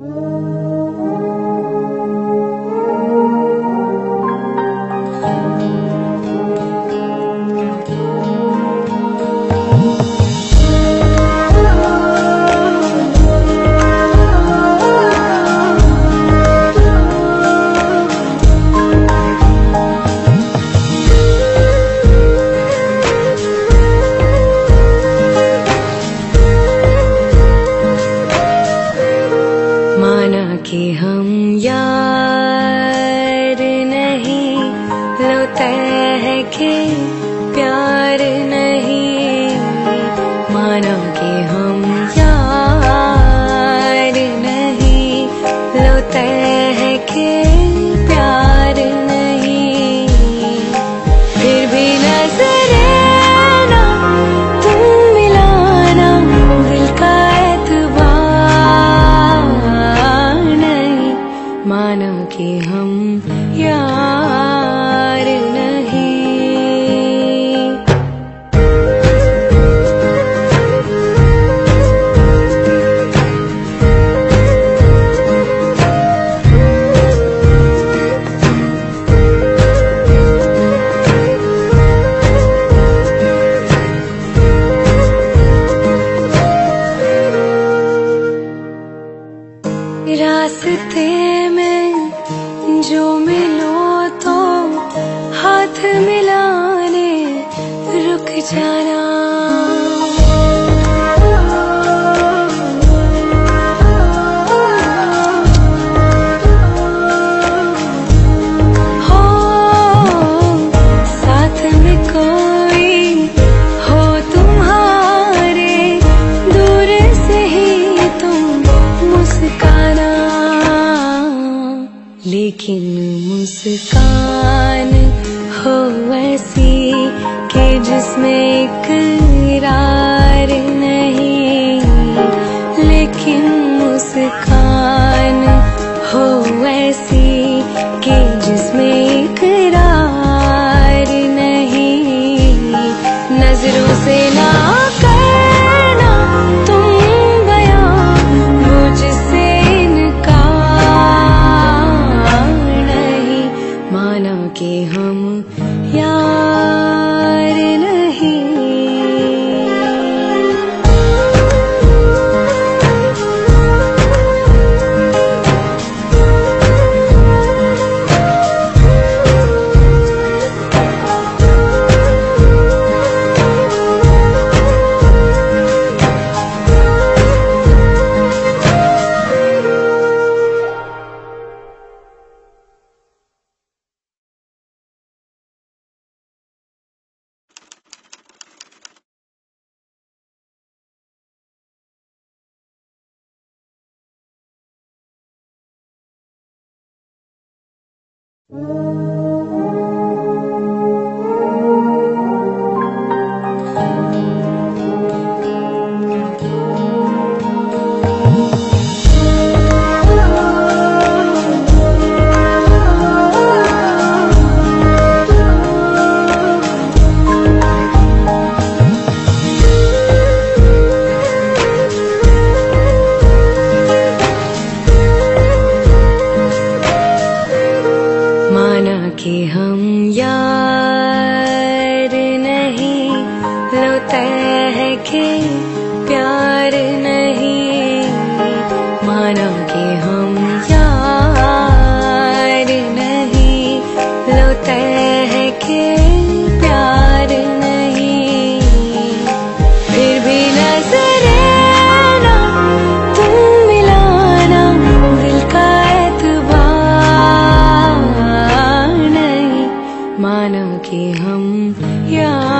माना कि हम यार नहीं लो हैं के प्यार नहीं माना कि हम यार नहीं। रास्ते हो, साथ में कोई हो तुम्हारे, दूर से ही तुम मुस्काना। लेकिन मुस्कान हो ऐसी जिसमें इकरार नहीं माना कि हम यार नहीं लोते है कि प्यार नहीं। मानो कि हम यार नहीं लोते Yeah.